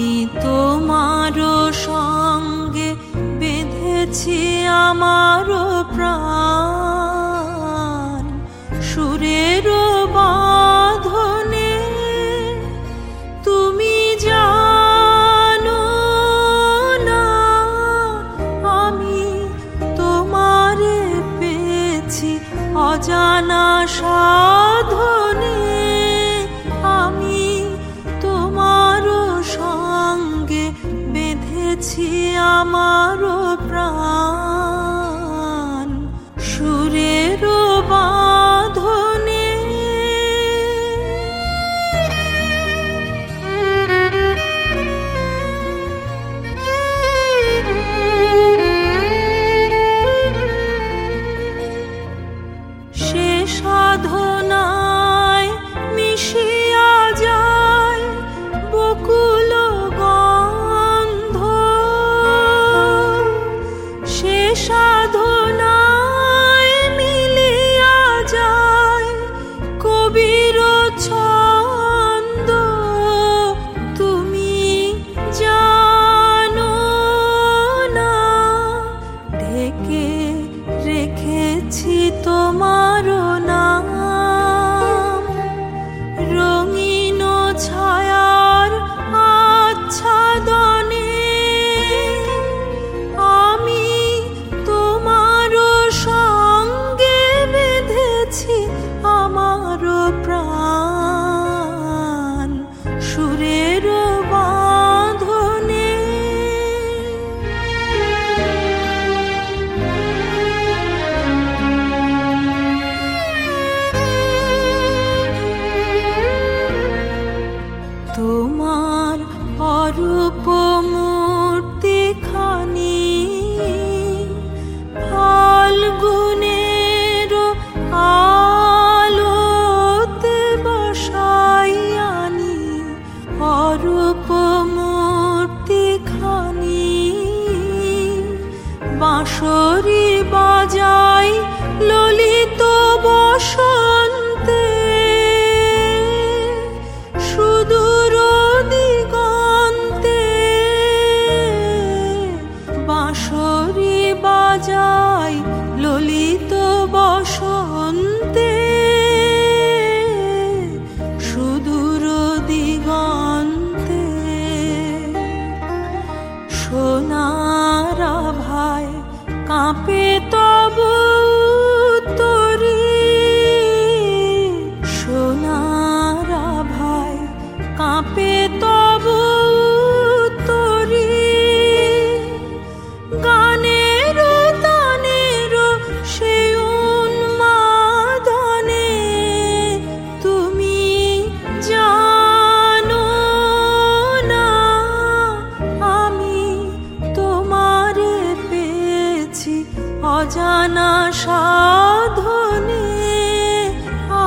আমি তোমার সঙ্গে বেঁধেছি আমার প্রাণ। সুরের বাঁধনে তুমি জানো না, আমি তোমারে পেয়েছি অজানা সা বাঁশরি বাজাই ললিত বসন্তে। সুদূর দিগন্তে বাঁশরি বাজাই ললিত ধ্যানা সাধনে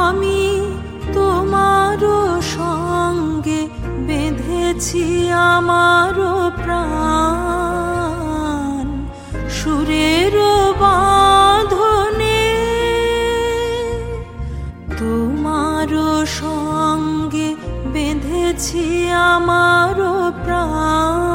আমি তোমারও সঙ্গে বেঁধেছি আমারও প্রাণ। সুরের বাঁধনে তোমারও সঙ্গে বেঁধেছি আমারও প্রাণ।